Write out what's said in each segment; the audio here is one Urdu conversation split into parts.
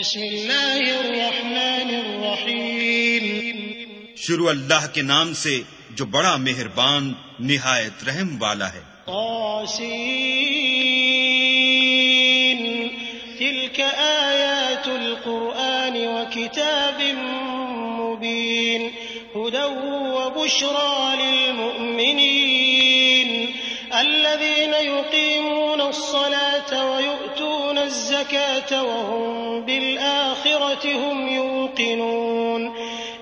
بسم اللہ الرحمن الرحیم۔ شروع اللہ کے نام سے جو بڑا مہربان نہایت رحم والا ہے۔ قاسین۔ تلك آیات القرآن وكتاب مبین۔ هدى وبشرى للمؤمنين الذين يقيمون الصلاة الزكاة وهم بالآخرة هم يوقنون.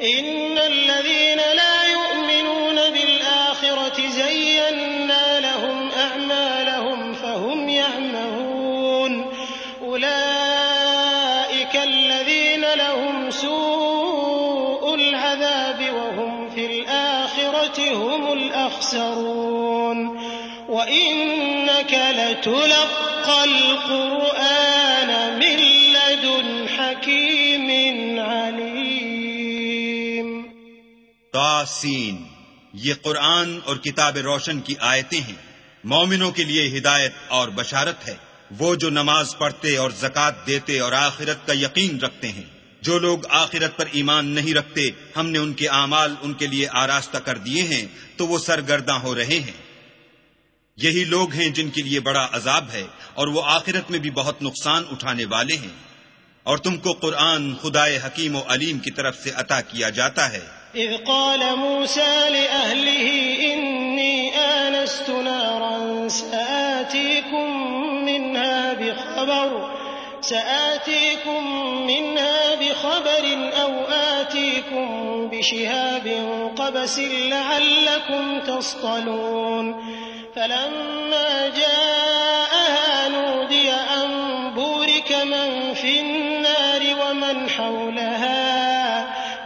إن الذين لا يؤمنون بالآخرة زينا لهم أعمالهم فهم يعمهون. أولئك الذين لهم سوء العذاب وهم في الآخرة هم الأخسرون. وإنك لتلقى القرآن لدن حكيم عليم تاسین یہ قرآن اور کتاب روشن کی آیتیں ہیں۔ مومنوں کے لیے ہدایت اور بشارت ہے۔ وہ جو نماز پڑھتے اور زکوٰۃ دیتے اور آخرت کا یقین رکھتے ہیں۔ جو لوگ آخرت پر ایمان نہیں رکھتے، ہم نے ان کے اعمال ان کے لیے آراستہ کر دیے ہیں، تو وہ سرگرداں ہو رہے ہیں۔ یہی لوگ ہیں جن کے لیے بڑا عذاب ہے اور وہ آخرت میں بھی بہت نقصان اٹھانے والے ہیں۔ اور تم کو قرآن خدائے حکیم و علیم کی طرف سے عطا کیا جاتا ہے۔ إذ قال موسى لأهله إني آنست نارا سآتيكم منها بخبر سآتيكم منها بخبر أو آتيكم بشهاب قبس لعلكم تصطلون۔ فلما جاءها نودي أن بورك من في النار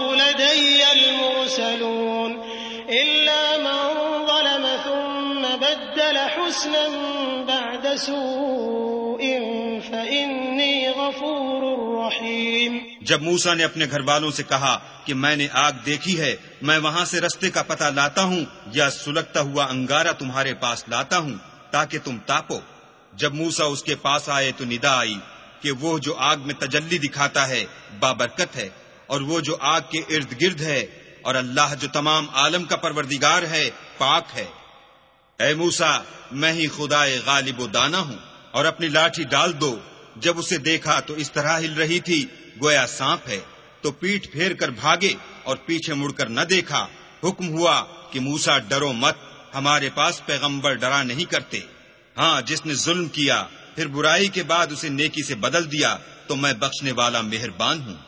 لدي المرسلون إلا من ظلم ثم بدل حسنا بعد سوء فإني غفور رحيم. جب موسا نے اپنے گھر والوں سے کہا کہ میں نے آگ دیکھی ہے، میں وہاں سے رستے کا پتہ لاتا ہوں یا سلگتا ہوا انگارا تمہارے پاس لاتا ہوں تاکہ تم تاپو۔ جب موسا اس کے پاس آئے تو ندا آئی کہ وہ جو آگ میں تجلی دکھاتا ہے بابرکت ہے۔ اور وہ جو آگ کے ارد گرد ہے اور اللہ جو تمام عالم کا پروردگار ہے، پاک ہے۔ اے موسا میں ہی خدا غالب و دانا ہوں اور اپنی لاٹھی ڈال دو۔ جب اسے دیکھا تو اس طرح ہل رہی تھی، گویا سانپ ہے۔ تو پیٹ پھیر کر بھاگے اور پیچھے مڑ کر نہ دیکھا۔ حکم ہوا کہ موسا ڈرو مت، ہمارے پاس پیغمبر ڈرا نہیں کرتے۔ ہاں جس نے ظلم کیا، پھر برائی کے بعد اسے نیکی سے بدل دیا، تو میں بخشنے والا مہربان ہوں۔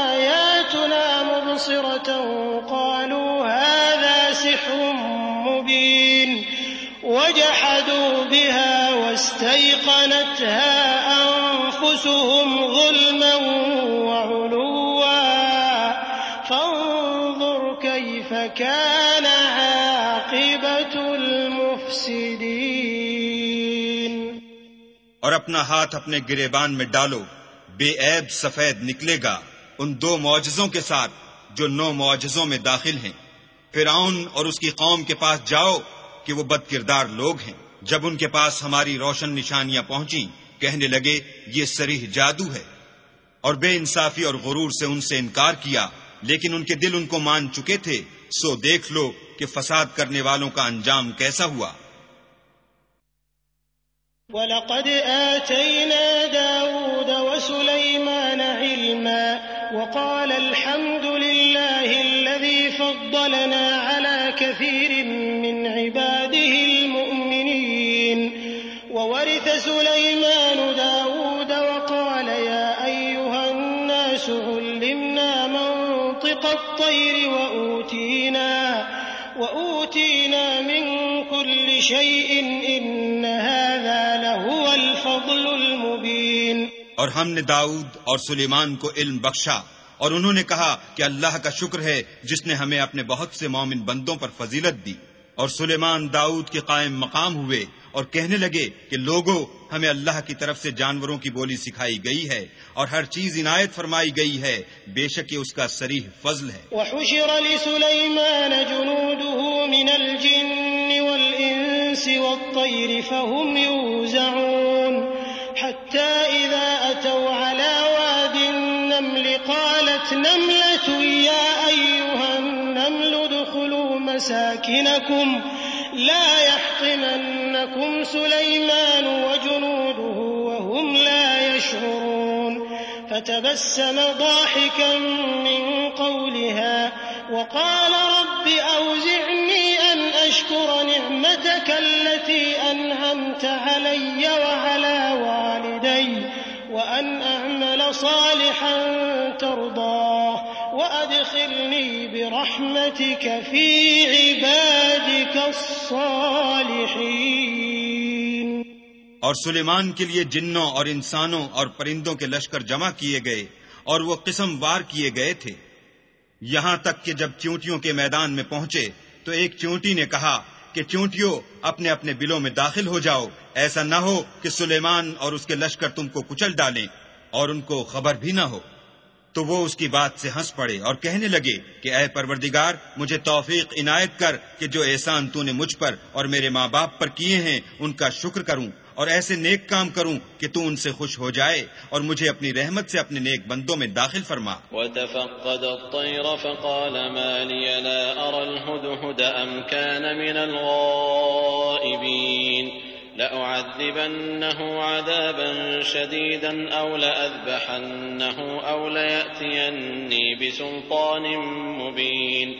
وجحدوا بها واستيقنتها أنفسهم ظلما وعلوا. فانظر كيف كان عاقبة المفسدين. اور اپنا ہاتھ اپنے گریبان میں ڈالو، بے عیب سفید نکلے گا ان دو معجزوں کے ساتھ جو نو معجزوں میں داخل ہیں۔ فرعون اور اس کی قوم کے پاس جاؤ کہ وہ بد کردار لوگ ہیں۔ جب ان کے پاس ہماری روشن نشانیاں پہنچی کہنے لگے، یہ سریح جادو ہے۔ اور بے انصافی اور غرور سے ان سے انکار کیا، لیکن ان کے دل ان کو مان چکے تھے۔ سو دیکھ لو کہ فساد کرنے والوں کا انجام کیسا ہوا۔ وَلَقَدْ آتَيْنَا دَاوُودَ وَسُلَيْمَانَ عِلْمًا وَقَالَ الْحَمْدُ لِلَّهِ الَّذِي فَضَّلَنَا عَلَى كثير شيء إن هذا لهو الفضل المبين. اور ہم نے داؤد اور سلیمان کو علم بخشا اور انہوں نے کہا کہ اللہ کا شکر ہے جس نے ہمیں اپنے بہت سے مومن بندوں پر فضیلت دی۔ اور سلیمان داؤد کے قائم مقام ہوئے اور کہنے لگے کہ لوگوں ہمیں اللہ کی طرف سے جانوروں کی بولی سکھائی گئی ہے اور ہر چیز عنایت فرمائی گئی ہے۔ بے شک یہ اس کا سریح فضل ہے۔ وحشر لسليمان جنوده من الجن والإنس والطير فهم يوزعون. حتى إذا أتوا على واد النمل قالت نملة يا أيها النمل ادخلوا مساكنكم لا يحطمنكم سليمان وجنوده وهم لا يشعرون. فتبسم ضاحكا من قولها وقال رب أوزعني أشكر نعمتك التي أنعمت علي وعلى والدي وأن أعمل صالحا ترضاه وأدخلني برحمتك في عبادك الصالحين. اور سلیمان کے لیے جنوں اور انسانوں اور پرندوں کے لشکر جمع کیے گئے اور وہ قسم وار کیے گئے تھے۔ یہاں تک کہ جب چونٹیوں کے میدان میں پہنچے تو ایک چونٹی نے کہا کہ چونٹیوں اپنے اپنے بلوں میں داخل ہو جاؤ۔ ایسا نہ ہو کہ سلیمان اور اس کے لشکر تم کو کچل ڈالیں اور ان کو خبر بھی نہ ہو۔ تو وہ اس کی بات سے ہنس پڑے اور کہنے لگے کہ اے پروردگار، مجھے توفیق عنایت کر کہ جو احسان تو نے مجھ پر اور میرے ماں باپ پر کیے ہیں، ان کا شکر کروں۔ اور ایسے نیک کام کروں کہ تو ان سے خوش ہو جائے اور مجھے اپنی رحمت سے اپنے نیک بندوں میں داخل فرما۔ وتفقد الطير فقال ما لي لا أرى الهدهد أم كان من الغائبين لأعذبنه عذابا شديدا أو لأذبحنه أو ليأتيني بسلطان مبين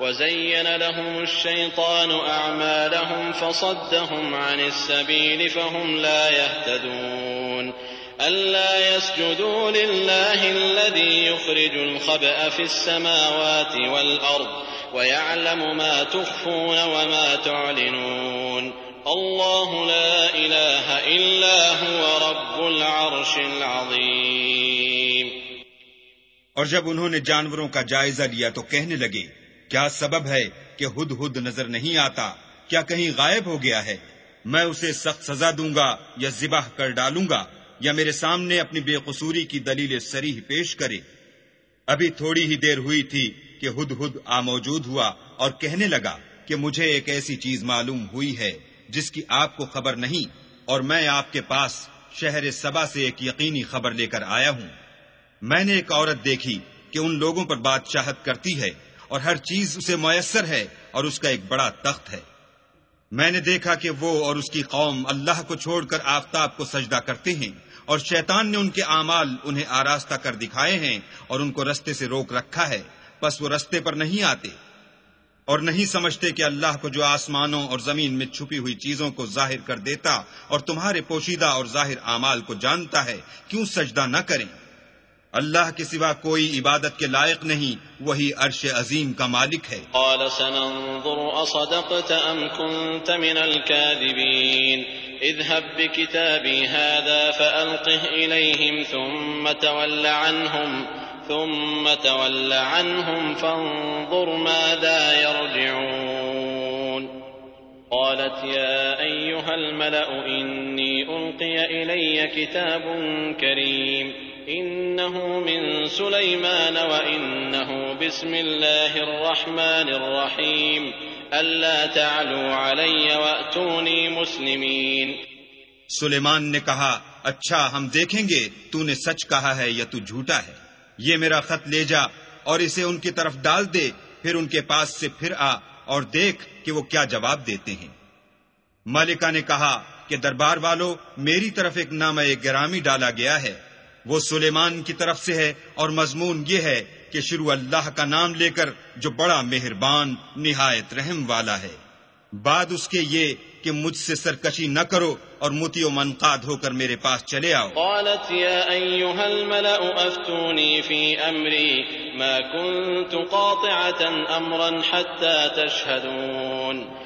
وزين لهم الشيطان أعمالهم فصدهم عن السبيل فهم لا يهتدون ألا يسجدوا لله الذي يخرج الخبأ في السماوات والأرض ويعلم ما تخفون وما تعلنون الله لا إله إلا هو رب العرش العظيم اور جب انہوں نے جانوروں کا جائزہ لیا تو کہنے لگے کیا سبب ہے کہ ہد ہد نظر نہیں آتا؟ کیا کہیں غائب ہو گیا ہے؟ میں اسے سخت سزا دوں گا یا ذبح کر ڈالوں گا یا میرے سامنے اپنی بے قصوری کی دلیل سریح پیش کرے؟ ابھی تھوڑی ہی دیر ہوئی تھی کہ ہد ہد آ موجود ہوا اور کہنے لگا کہ مجھے ایک ایسی چیز معلوم ہوئی ہے جس کی آپ کو خبر نہیں اور میں آپ کے پاس شہر سبا سے ایک یقینی خبر لے کر آیا ہوں۔ میں نے ایک عورت دیکھی کہ ان لوگوں پر بادشاہت کرتی ہے اور ہر چیز اسے میسر ہے اور اس کا ایک بڑا تخت ہے۔ میں نے دیکھا کہ وہ اور اس کی قوم اللہ کو چھوڑ کر آفتاب کو سجدہ کرتے ہیں اور شیطان نے ان کے اعمال انہیں آراستہ کر دکھائے ہیں اور ان کو رستے سے روک رکھا ہے۔ بس وہ رستے پر نہیں آتے اور نہیں سمجھتے کہ اللہ کو جو آسمانوں اور زمین میں چھپی ہوئی چیزوں کو ظاہر کر دیتا اور تمہارے پوشیدہ اور ظاہر اعمال کو جانتا ہے، کیوں سجدہ نہ کریں؟ اللہ کے سوا کوئی عبادت کے لائق نہیں، وہی عرش عظیم کا مالک ہے۔ قال سننظر، اصدقت ام كنت من الكاذبين اذهب بكتابي هذا فألقه إليهم ثم تول عنهم ثم تول عنهم فانظر ماذا يرجعون قالت يا أيها الملأ إني ألقي إلي كتاب كريم إنه من سليمان وإنه بسم الله الرحمن الرحيم. ألا تعلوا علي وأتوني مسلمين. سلیمان نے کہا اچھا ہم دیکھیں گے، تو نے سچ کہا ہے یا تو جھوٹا ہے؟ یہ میرا خط لے جا اور اسے ان کی طرف ڈال دے، پھر ان کے پاس سے پھر آ اور دیکھ کہ وہ کیا جواب دیتے ہیں۔ مالکہ نے کہا کہ دربار والوں میری طرف ایک نام گرامی ڈالا گیا ہے۔ وہ سلیمان کی طرف سے ہے اور مضمون یہ ہے کہ شروع اللہ کا نام لے کر جو بڑا مہربان، نہایت رحم والا ہے۔ بعد اس کے یہ کہ مجھ سے سرکشی نہ کرو اور متی و منقاد ہو کر میرے پاس چلے آؤ۔ قالت يا أيها الملأ، أفتوني في أمري، ما كنت قاطعة أمرا حتى تشهدون۔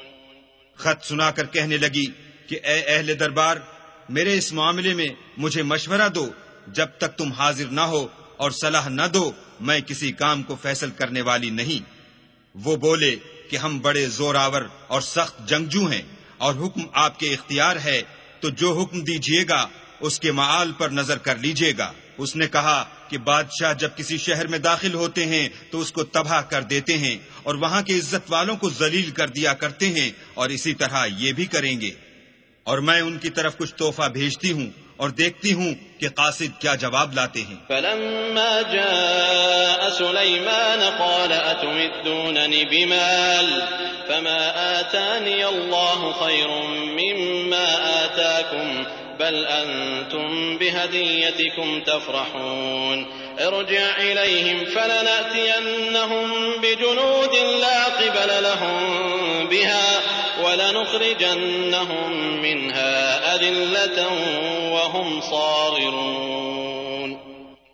خط سنا کر کہنے لگی کہ اے اہل دربار، میرے اس معاملے میں مجھے مشورہ دو۔ جب تک تم حاضر نہ ہو اور صلاح نہ دو، میں کسی کام کو فیصل کرنے والی نہیں۔ وہ بولے کہ ہم بڑے زور آور اور سخت جنگجو ہیں اور حکم آپ کے اختیار ہے، تو جو حکم دیجیے گا، اس کے معال پر نظر کر لیجیے گا۔ اس نے کہا کہ بادشاہ جب کسی شہر میں داخل ہوتے ہیں تو اس کو تباہ کر دیتے ہیں اور وہاں کے عزت والوں کو ذلیل کر دیا کرتے ہیں اور اسی طرح یہ بھی کریں گے۔ اور میں ان کی طرف کچھ تحفہ بھیجتی ہوں اور دیکھتی ہوں کہ قاصد کیا جواب لاتے ہیں۔ فلما جاء سليمان قال أتمدونني بمال فما آتاني الله خير مما آتاكم بل أنتم بهديتكم تفرحون۔ ارجع إليهم فلنأتينهم بجنود لا قبل لهم بها ولنخرجنهم منها أذلة وهم صاغرون.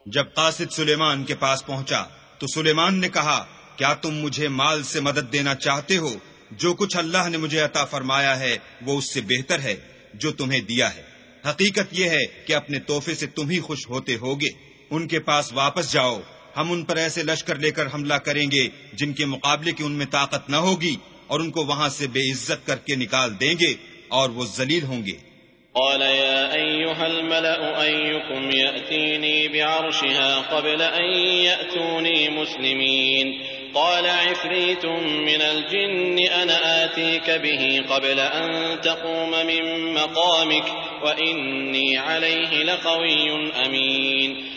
جب قاصد سلیمان کے پاس پہنچا تو سلیمان نے کہا، کیا تم مجھے مال سے مدد دینا چاہتے ہو؟ جو کچھ اللہ نے مجھے عطا فرمایا ہے، وہ اس سے بہتر ہے جو تمہیں دیا ہے۔ حقیقت یہ ہے کہ اپنے تحفے سے تم ہی خوش ہوتے ہوگے۔ ان کے پاس واپس جاؤ۔ ہم ان پر ایسے لشکر لے کر حملہ کریں گے جن کے مقابلے کی ان میں طاقت نہ ہوگی۔ اور ان کو وہاں سے بے عزت کر کے نکال دیں گے اور وہ ذلیل ہوں گے۔ قال يا أيها الملأ أيكم يأتيني بعرشها قبل أن يأتوني مسلمين. قال عفريت من الجن أنا آتيك به قبل أن تقوم من مقامك وإني عليه لقوي أمين.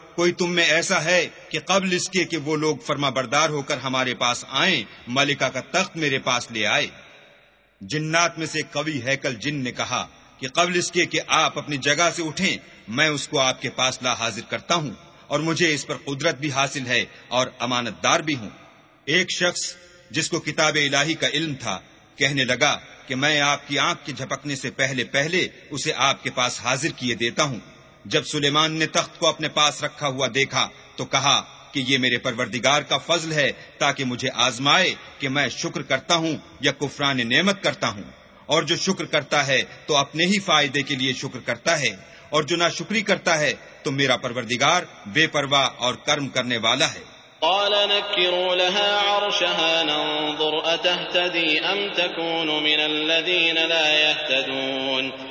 کوئی تم میں ایسا ہے کہ قبل اس کے کہ وہ لوگ فرما بردار ہو کر ہمارے پاس آئیں، ملکہ کا تخت میرے پاس لے آئے۔ جنات میں سے کبھی ہیکل جن نے کہا کہ قبل اس کے کہ آپ اپنی جگہ سے اٹھیں، میں اس کو آپ کے پاس لا حاضر کرتا ہوں اور مجھے اس پر قدرت بھی حاصل ہے اور امانت دار بھی ہوں۔ ایک شخص جس کو کتاب الہی کا علم تھا، کہنے لگا کہ میں آپ کی آنکھ کے جھپکنے سے پہلے پہلے اسے آپ کے پاس حاضر کیے دیتا ہوں۔ جب سلیمان نے تخت کو اپنے پاس رکھا ہوا دیکھا تو کہا کہ یہ میرے پروردگار کا فضل ہے تاکہ مجھے آزمائے کہ میں شکر کرتا ہوں یا کفران نعمت کرتا ہوں۔ اور جو شکر کرتا ہے تو اپنے ہی فائدے کے لیے شکر کرتا ہے، اور جو نہ شکری کرتا ہے تو میرا پروردگار بے پرواہ اور کرم کرنے والا ہے۔ قال نكروا لها عرشها، ننظر أتهتدي أم تكون من الذين لا يهتدون؟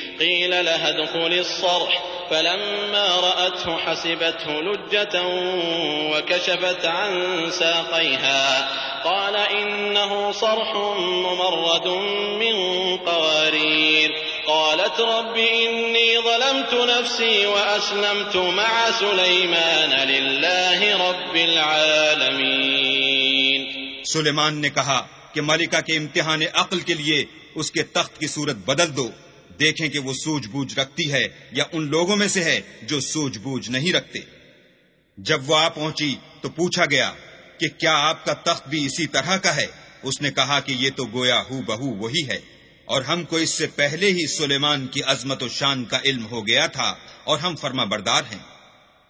قيل لها ادخل الصرح. فلما رأته حسبته لجة وكشفت عن ساقيها. قال إنه صرح ممرد من قوارير. قالت رب إني ظلمت نفسي وأسلمت مع سليمان لله رب العالمين. سلیمان نے کہا کہ ملکہ کے امتحان عقل کے لیے اس کے تخت کی صورت بدل دو۔ دیکھیں کہ وہ سوج بوجھ رکھتی ہے یا ان لوگوں میں سے ہے جو سوج بوجھ نہیں رکھتے۔ جب وہ آ پہنچی تو پوچھا گیا کہ کیا آپ کا تخت بھی اسی طرح کا ہے؟ اس نے کہا کہ یہ تو گویا ہو بہو وہی ہے۔ اور ہم کو اس سے پہلے ہی سلیمان کی عظمت و شان کا علم ہو گیا تھا اور ہم فرما بردار ہیں۔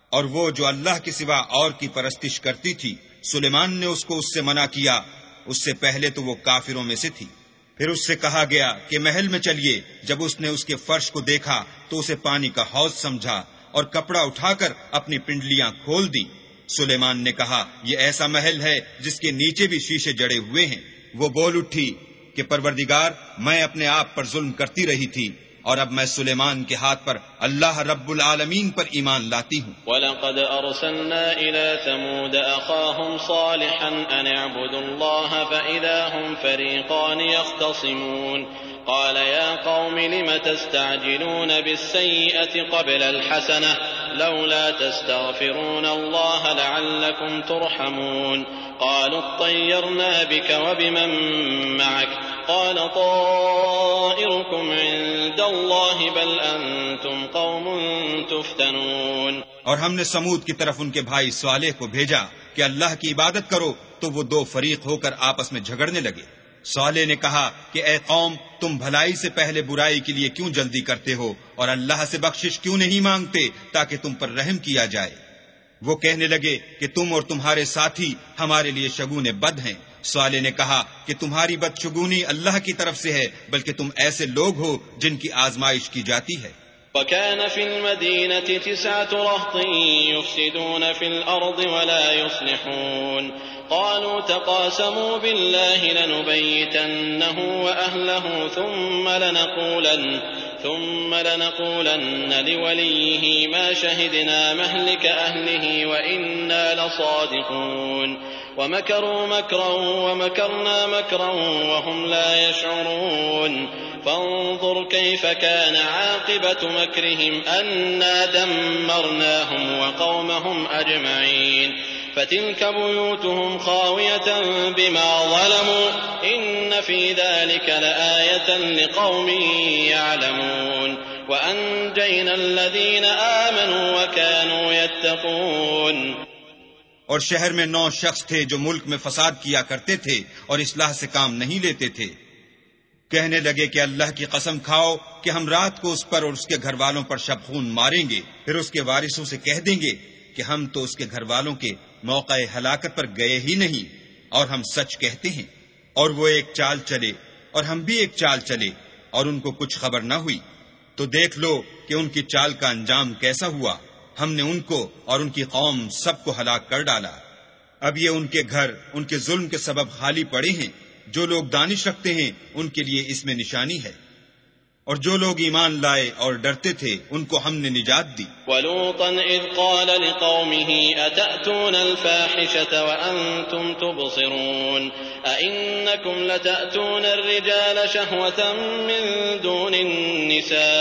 اور وہ جو اللہ کے سوا اور کی پرستش کرتی تھی، سلیمان نے اس کو اس سے منع کیا۔ اس سے پہلے تو وہ کافروں میں سے تھی۔ پھر اس سے کہا گیا کہ محل میں چلیے۔ جب اس نے اس کے فرش کو دیکھا تو اسے پانی کا حوض سمجھا اور کپڑا اٹھا کر اپنی پنڈلیاں کھول دی سلیمان نے کہا، یہ ایسا محل ہے جس کے نیچے بھی شیشے جڑے ہوئے ہیں۔ وہ بول اٹھی کہ پروردگار، میں اپنے آپ پر ظلم کرتی رہی تھی۔ اور اب میں سلیمان کے ہاتھ پر اللہ رب العالمین پر ایمان لاتی ہوں۔ وَلَقَدْ أَرْسَلْنَا إِلَى ثَمُودَ أَخَاهُمْ صَالِحًا أَنِ اعْبُدُوا اللَّهَ فَإِذَا هُمْ فَرِيقَانِ يَخْتَصِمُونَ۔ قال يا قوم لم تستعجلون بالسيئة قبل الحسنة؟ لولا تستغفرون الله لعلكم ترحمون۔ قالوا اطيرنا بك وبمن معك؟ قال طائركم عند الله، بل أنتم قوم تفتنون. اور ہم نے سمود کی طرف ان کے بھائی صالح کو بھیجا کہ اللہ کی عبادت کرو تو وہ دو فریق ہو کر آپس میں جھگڑنے لگے۔ صالح نے کہا کہ اے قوم، تم بھلائی سے پہلے برائی کے لیے کیوں جلدی کرتے ہو اور اللہ سے بخشش کیوں نہیں مانگتے تاکہ تم پر رحم کیا جائے؟ وہ کہنے لگے کہ تم اور تمہارے ساتھی ہمارے لیے شگون بد ہیں۔ صالح نے کہا کہ تمہاری بد شگونی اللہ کی طرف سے ہے، بلکہ تم ایسے لوگ ہو جن کی آزمائش کی جاتی ہے۔ وكان في المدينة تسعة رهط يفسدون في الأرض ولا يصلحون۔ قالوا تقاسموا بالله لنبيتنه وأهله ثم لنقولن ثم لنقولن لوليه ما شهدنا مهلك أهله وإنا لصادقون۔ ومكروا مكرا ومكرنا مكرا وهم لا يشعرون. فانظر كيف كان عاقبة مكرهم أنا دمرناهم وقومهم أجمعين. فتلك بيوتهم خاوية بما ظلموا. إن في ذلك لآية لقوم يعلمون. وأنجينا الذين آمنوا وكانوا يتقون. اور شہر میں نو شخص تھے جو ملک میں فساد کیا کرتے تھے اور اصلاح سے کام نہیں لیتے تھے۔ کہنے لگے کہ اللہ کی قسم کھاؤ کہ ہم رات کو اس پر اور اس کے گھر والوں پر شب خون ماریں گے، پھر اس کے وارثوں سے کہہ دیں گے کہ ہم تو اس کے گھر والوں کے موقع ہلاکت پر گئے ہی نہیں۔ اور ہم سچ کہتے ہیں۔ اور وہ ایک چال چلے، اور ہم بھی ایک چال چلے، اور ان کو کچھ خبر نہ ہوئی۔ تو دیکھ لو کہ ان کی چال کا انجام کیسا ہوا۔ ہم نے ان کو اور ان کی قوم سب کو ہلاک کر ڈالا۔ اب یہ ان کے گھر، ان کے ظلم کے سبب خالی پڑے ہیں۔ جو لوگ دانش رکھتے ہیں، ان کے لیے اس میں نشانی ہے۔ اور جو لوگ ایمان لائے اور ڈرتے تھے، ان کو ہم نے نجات دی۔ ولوطا اذ قال لقومه اتأتون الفاحشة وانتم تبصرون؟ ائنكم لتأتون الرجال شهوة من دون النساء؟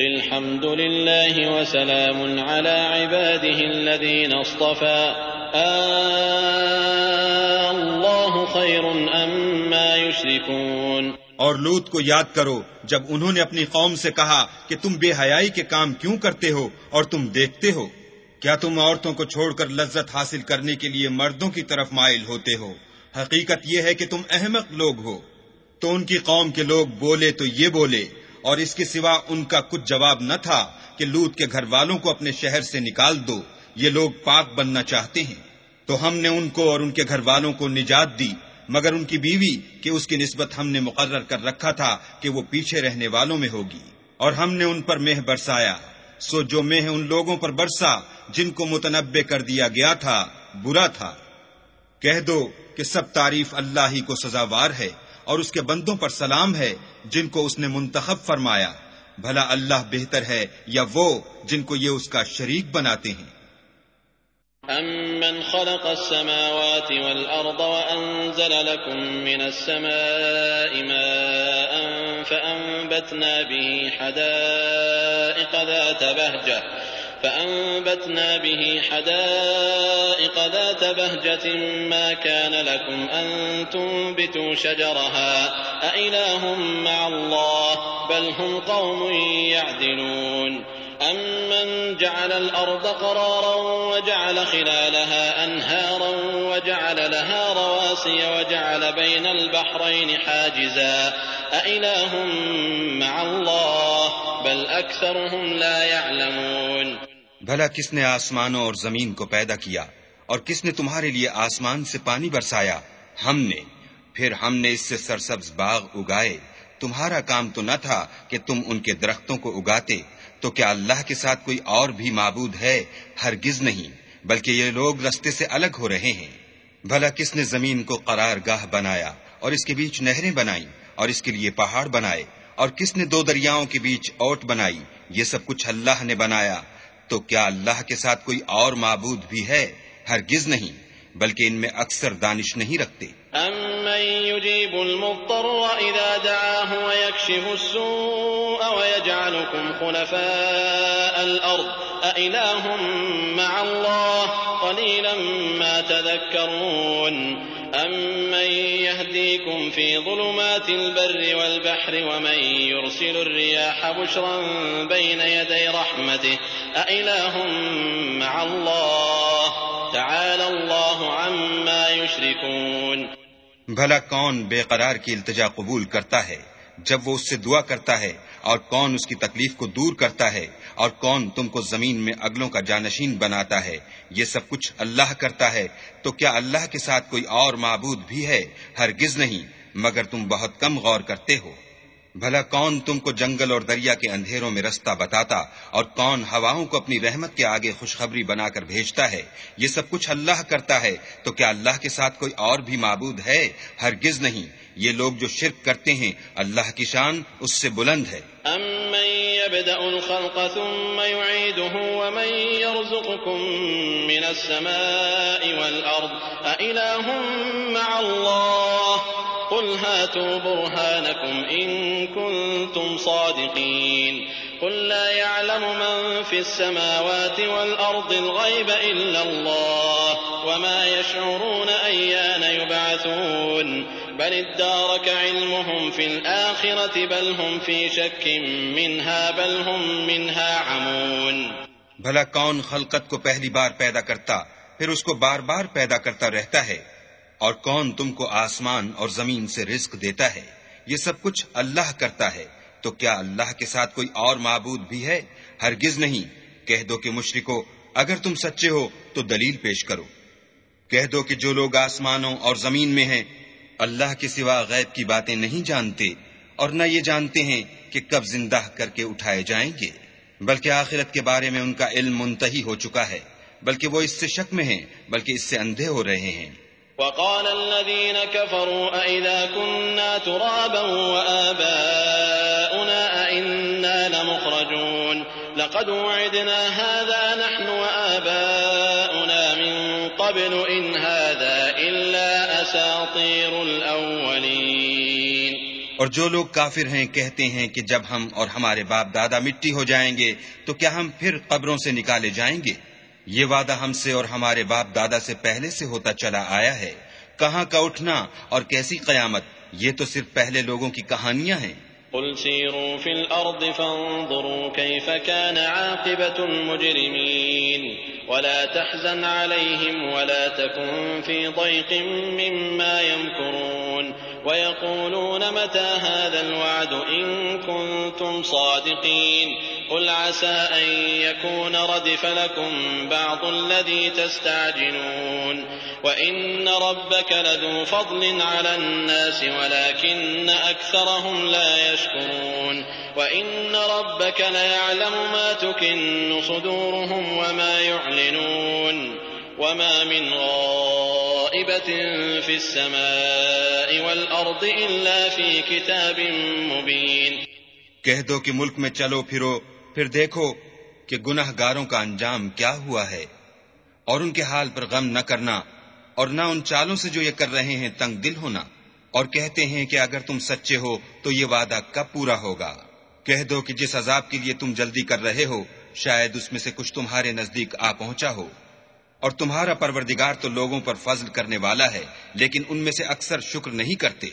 قل الحمد لله وسلام على عباده الذين اصطفى الله خير أما يشركون اور لوت کو یاد کرو، جب انہوں نے اپنی قوم سے کہا کہ تم بے حیائی کے کام کیوں کرتے ہو اور تم دیکھتے ہو، کیا تم عورتوں کو چھوڑ کر لذت حاصل کرنے کے لیے مردوں کی طرف مائل ہوتے ہو؟ حقیقت یہ ہے کہ تم احمق لوگ ہو۔ تو ان کی قوم کے لوگ بولے تو یہ بولے اور اس کے سوا ان کا کچھ جواب نہ تھا کہ لوت کے گھر والوں کو اپنے شہر سے نکال دو، یہ لوگ پاک بننا چاہتے ہیں۔ تو ہم نے ان کو اور ان کے گھر والوں کو نجات دی، مگر ان کی بیوی کہ اس کی نسبت ہم نے مقرر کر رکھا تھا کہ وہ پیچھے رہنے والوں میں ہوگی۔ اور ہم نے ان پر مہ برسایا۔ سو جو مہ ان لوگوں پر برسا، جن کو متنبع کر دیا گیا تھا، برا تھا۔ کہہ دو کہ سب تعریف اللہ ہی کو سزاوار ہے۔ اور اس کے بندوں پر سلام ہے جن کو اس نے منتخب فرمایا۔ بھلا اللہ بہتر ہے یا وہ جن کو یہ اس کا شریک بناتے ہیں۔ أَمَّنْ خَلَقَ السَّمَاوَاتِ وَالْأَرْضَ وَأَنزَلَ لَكُم مِّنَ السَّمَاءِ مَاءً فَأَنبَتْنَا بِهِ حَدَائِقَ ذَاتَ بَهْجَةٍ فأنبتنا به حدائق ذات بهجة ما كان لكم أن تنبتوا شجرها أإله مع الله بل هم قوم يعدلون أمن جعل الأرض قرارا وجعل خلالها أنهارا وجعل لها رواسي وجعل بين البحرين حاجزا أإله مع الله بل أكثرهم لا يعلمون بھلا کس نے آسمانوں اور زمین کو پیدا کیا اور کس نے تمہارے لیے آسمان سے پانی برسایا؟ ہم نے۔ پھر ہم نے اس سے سرسبز باغ اگائے۔ تمہارا کام تو نہ تھا کہ تم ان کے درختوں کو اگاتے۔ تو کیا اللہ کے ساتھ کوئی اور بھی معبود ہے؟ ہرگز نہیں، بلکہ یہ لوگ رستے سے الگ ہو رہے ہیں۔ بھلا کس نے زمین کو قرار گاہ بنایا اور اس کے بیچ نہریں بنائی اور اس کے لیے پہاڑ بنائے اور کس نے دو دریاؤں کے بیچ اوٹ بنائی؟ یہ سب کچھ اللہ نے بنایا۔ تو کیا اللہ کے ساتھ کوئی اور معبود بھی ہے؟ ہرگز نہیں، بلکہ ان میں اکثر دانش نہیں رکھتے۔ امن يجيب المضطر اذا دعاه ويكشف السوء ويجعلكم خلفاء الارض أإله مع الله قليلا ما تذكرون أمن يهديكم في ظلمات البر والبحر ومن يرسل الرياح بشرا بين يدي رحمته أإله مع الله تعالى الله عما يشركون بھلا کون بے قرار کی التجا قبول کرتا ہے جب وہ اس سے دعا کرتا ہے اور کون اس کی تکلیف کو دور کرتا ہے اور کون تم کو زمین میں اگلوں کا جانشین بناتا ہے یہ سب کچھ اللہ کرتا ہے تو کیا اللہ کے ساتھ کوئی اور معبود بھی ہے؟ ہرگز نہیں، مگر تم بہت کم غور کرتے ہو۔ بھلا کون تم کو جنگل اور دریا کے اندھیروں میں رستہ بتاتا اور کون ہواؤں کو اپنی رحمت کے آگے خوشخبری بنا کر بھیجتا ہے؟ یہ سب کچھ اللہ کرتا ہے، تو کیا اللہ کے ساتھ کوئی اور بھی معبود ہے؟ ہرگز نہیں۔ یہ لوگ جو شرک کرتے ہیں، اللہ کی شان اس سے بلند ہے۔ امن يبدأ الخلق ثم يعيده ومن يرزقكم من السماء والأرض أإله مع الله قل هاتوا برهانكم إن كنتم صادقين. قل لا يعلم من في السماوات والأرض الغيب إلا الله وما يشعرون أيان يبعثون. بل ادارك علمهم في الآخرة بل هم في شك منها بل هم منها عمون. بھلا کون خلقت کو پہلی بار پیدا کرتا، پھر اس کو بار بار پیدا کرتا رہتا ہے؟ اور کون تم کو آسمان اور زمین سے رزق دیتا ہے؟ یہ سب کچھ اللہ کرتا ہے۔ تو کیا اللہ کے ساتھ کوئی اور معبود بھی ہے؟ ہرگز نہیں۔ کہہ دو کہ مشرکو، اگر تم سچے ہو تو دلیل پیش کرو۔ کہہ دو کہ جو لوگ آسمانوں اور زمین میں ہیں، اللہ کے سوا غیب کی باتیں نہیں جانتے، اور نہ یہ جانتے ہیں کہ کب زندہ کر کے اٹھائے جائیں گے۔ بلکہ آخرت کے بارے میں ان کا علم منتہی ہو چکا ہے، بلکہ وہ اس سے شک میں ہیں، بلکہ اس سے اندھے ہو رہے ہیں۔ وقال الذين كفروا أئذا كنا ترابا وآباؤنا أئنا لمخرجون لقد وعدنا هذا نحن وآباؤنا من قبل إن هذا إلا أساطير الأولين اور جو لوگ کافر ہیں کہتے ہیں کہ جب ہم اور ہمارے باپ دادا مٹی ہو جائیں گے تو کیا ہم پھر قبروں سے نکالے جائیں گے؟ یہ وعدہ ہم سے اور ہمارے باپ دادا سے پہلے سے ہوتا چلا آیا ہے۔ کہاں کا اٹھنا اور کیسی قیامت؟ یہ تو صرف پہلے لوگوں کی کہانیاں ہیں۔ قل سيروا في الأرض فانظروا كيف كان عاقبة المجرمين ولا تحزن عليهم ولا تكن في ضيق مما يمكرون ويقولون متى هذا الوعد إن كنتم صادقين قل عسى أن يكون ردف لكم بعض الذي تستعجلون وإن ربك لذو فضل على الناس ولكن أكثرهم لا يشكرون وإن ربك ليعلم ما تكن صدورهم وما يعلنون وما من غائبة في السماء والأرض إلا في كتاب مبين کہہ دو کہ ملک میں چلو پھرو پھر دیکھو کہ گناہ گاروں کا انجام کیا ہوا ہے۔ اور ان کے حال پر غم نہ کرنا اور نہ ان چالوں سے جو یہ کر رہے ہیں تنگ دل ہونا۔ اور کہتے ہیں کہ اگر تم سچے ہو تو یہ وعدہ کب پورا ہوگا؟ کہہ دو کہ جس عذاب کے لیے تم جلدی کر رہے ہو، شاید اس میں سے کچھ تمہارے نزدیک آ پہنچا ہو۔ اور تمہارا پروردگار تو لوگوں پر فضل کرنے والا ہے، لیکن ان میں سے اکثر شکر نہیں کرتے۔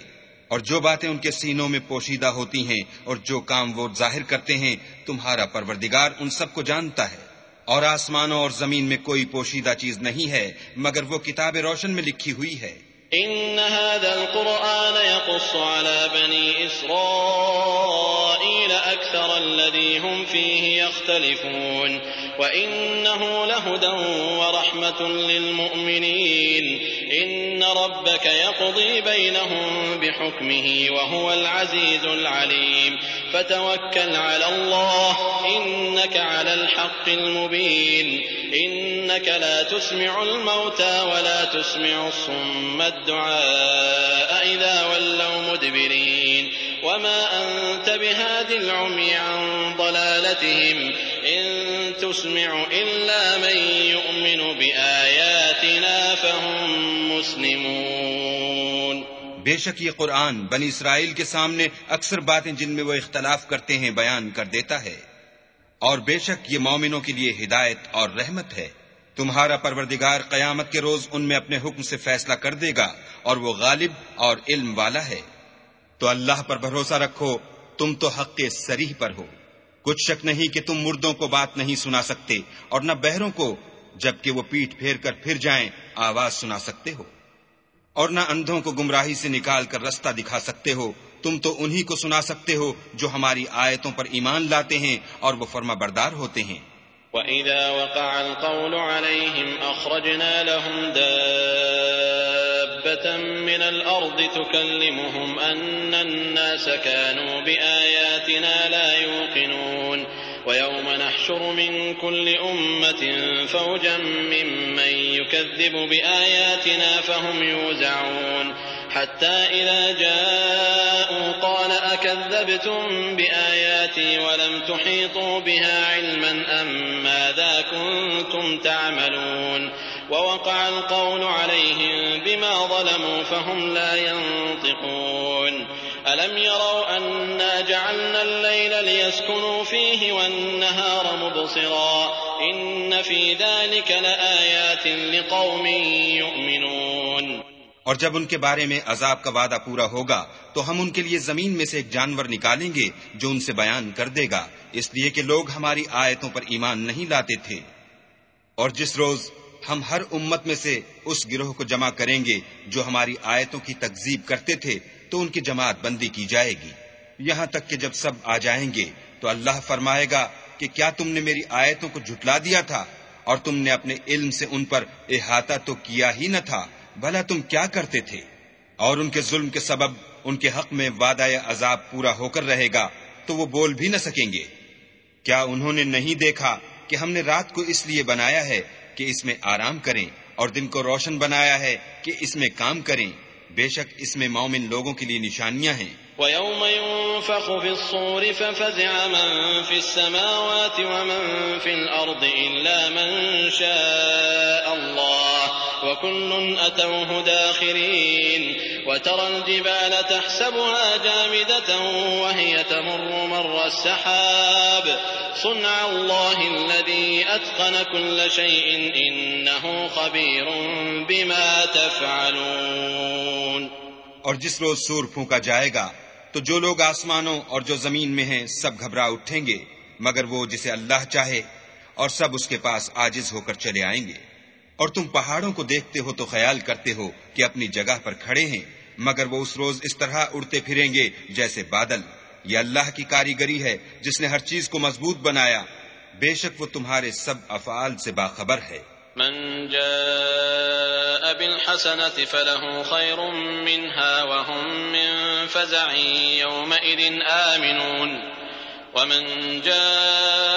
اور جو باتیں ان کے سینوں میں پوشیدہ ہوتی ہیں اور جو کام وہ ظاہر کرتے ہیں، تمہارا پروردگار ان سب کو جانتا ہے۔ اور آسمانوں اور زمین میں کوئی پوشیدہ چیز نہیں ہے، مگر وہ کتاب روشن میں لکھی ہوئی ہے۔ ان هذا القرآن يقص على بني أكثر الذي هم فيه يختلفون وإنه لهدى ورحمة للمؤمنين إن ربك يقضي بينهم بحكمه وهو العزيز العليم فتوكل على الله إنك على الحق المبين إنك لا تسمع الموتى ولا تسمع الصم الدعاء إذا ولوا مدبرين وما أنت بهاد العمي عن ضلالتهم إن تسمع إلا من يؤمن بآياتنا فهم مسلمون بے شک یہ قرآن بنی اسرائیل کے سامنے اکثر باتیں جن میں وہ اختلاف کرتے ہیں بیان کر دیتا ہے۔ اور بے شک یہ مومنوں کے لیے ہدایت اور رحمت ہے۔ تمہارا پروردگار قیامت کے روز ان میں اپنے حکم سے فیصلہ کر دے گا اور وہ غالب اور علم والا ہے۔ تو اللہ پر بھروسہ رکھو، تم تو حق کے سریح پر ہو۔ کچھ شک نہیں کہ تم مردوں کو بات نہیں سنا سکتے اور نہ بہروں کو، جبکہ وہ پیٹ پھیر کر پھر جائیں، آواز سنا سکتے ہو۔ اور نہ اندھوں کو گمراہی سے نکال کر رستہ دکھا سکتے ہو۔ تم تو انہی کو سنا سکتے ہو جو ہماری آیتوں پر ایمان لاتے ہیں اور وہ فرما بردار ہوتے ہیں۔ وَإِذَا وَقَعَ الْقَوْلُ عَلَيْهِمْ أَخْرَجْنَا لَهُمْ دَابَّةً مِّنَ الْأَرْضِ تُكَلِّمُهُمْ أَنَّ النَّاسَ كَانُوا بِآيَاتِنَا لَا يُوقِنُونَ ويوم نحشر من كل أمة فوجا ممن يكذب بآياتنا فهم يوزعون حتى إذا جاءوا قال أكذبتم بآياتي ولم تحيطوا بها علما أم ماذا كنتم تعملون ووقع القول عليهم بما ظلموا فهم لا ينطقون. ألم يروا أنا جعلنا الليل ليسكنوا فيه والنهار مبصرا؟ إن في ذلك لآيات لقوم يؤمنون. اور جب ان کے بارے میں عذاب کا وعدہ پورا ہوگا، تو ہم ان کے لیے زمین میں سے ایک جانور نکالیں گے جو ان سے بیان کر دے گا۔ اس لیے کہ لوگ ہماری آیتوں پر ایمان نہیں لاتے تھے۔ اور جس روز ہم ہر امت میں سے اس گروہ کو جمع کریں گے جو ہماری آیتوں کی تکزیب کرتے تھے، تو ان کی جماعت بندی کی جائے گی۔ یہاں تک کہ جب سب آ جائیں گے، تو اللہ فرمائے گا کہ کیا تم نے میری آیتوں کو جھٹلا دیا تھا؟ اور تم نے اپنے علم سے ان پر احاطہ تو کیا ہی نہ تھا، بھلا تم کیا کرتے تھے؟ اور ان کے ظلم کے سبب ان کے حق میں وعدہ عذاب پورا ہو کر رہے گا، تو وہ بول بھی نہ سکیں گے۔ کیا انہوں نے نہیں دیکھا کہ ہم نے رات کو اس لیے بنایا ہے کہ اس میں آرام کریں اور دن کو روشن بنایا ہے کہ اس میں کام کریں۔ بے شک اس میں مومن لوگوں کے لیے نشانیاں ہیں۔ وَيَوْمَ يُنفَخُ فِي الصُّورِ فَفَزِعَ مَن فِي السَّمَاوَاتِ وَمَن فِي الْأَرْضِ إِلَّا مَن شَاءَ اللَّهُ وكل أتوه داخرين وترى الجبال تحسبها جامدة وهي تمر مر السحاب صنع الله الذي أتقن كل شيء إنه خبير بما تفعلون اور جس روز سور پھونکا جائے گا، تو جو لوگ آسمانوں اور جو زمین میں ہیں، سب گھبرا اٹھیں گے، مگر وہ جسے اللہ چاہے اور سب اس کے پاس آجز ہو کر چلے آئیں گے۔ اور تم پہاڑوں کو دیکھتے ہو تو خیال کرتے ہو کہ اپنی جگہ پر کھڑے ہیں، مگر وہ اس روز اس طرح اڑتے پھریں گے جیسے بادل۔ یہ اللہ کی کاریگری ہے، جس نے ہر چیز کو مضبوط بنایا۔ بے شک وہ تمہارے سب افعال سے باخبر ہے۔ من جاء بالحسنة فله خير منها وهم من فزع يومئذ آمنون۔ ومن جاء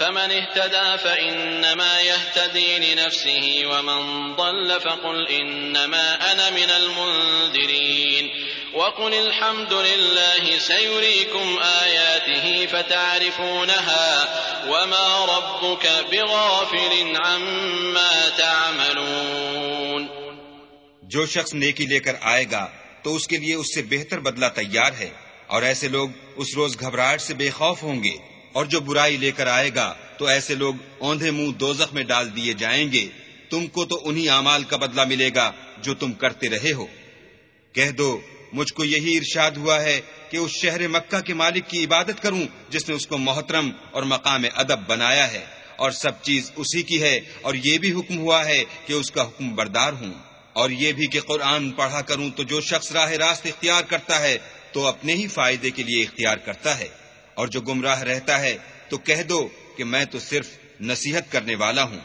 فمن اهتدى فإنما يهتدي لنفسه ومن ضل فقل إنما أنا من المنذرين. وقل الحمد لله سيريكم آياته فتعرفونها وما ربك بغافل عما تعملون. جو شخص نیکی لے کر آئے گا تو اس کے لیے اس سے بہتر بدلہ تیار ہے اور ایسے لوگ اس روز گھبراہٹ سے بے خوف ہوں گے۔ اور جو برائی لے کر آئے گا، تو ایسے لوگ اوندھے منہ دوزخ میں ڈال دیے جائیں گے۔ تم کو تو انہی اعمال کا بدلہ ملے گا جو تم کرتے رہے ہو۔ کہہ دو، مجھ کو یہی ارشاد ہوا ہے کہ اس شہر مکہ کے مالک کی عبادت کروں، جس نے اس کو محترم اور مقام ادب بنایا ہے۔ اور سب چیز اسی کی ہے، اور یہ بھی حکم ہوا ہے کہ اس کا حکم بردار ہوں۔ اور یہ بھی کہ قرآن پڑھا کروں تو جو شخص راہ راست اختیار کرتا ہے، تو اپنے ہی فائدے کے لیے اختیار کرتا ہے۔ اور جو گمراہ رہتا ہے تو کہہ دو کہ میں تو صرف نصیحت کرنے والا ہوں۔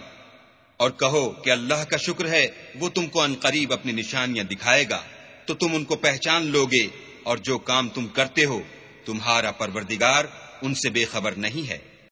اور کہو کہ اللہ کا شکر ہے، وہ تم کو انقریب اپنی نشانیاں دکھائے گا۔ تو تم ان کو پہچان لوگے، اور جو کام تم کرتے ہو، تمہارا پروردگار ان سے بے خبر نہیں ہے۔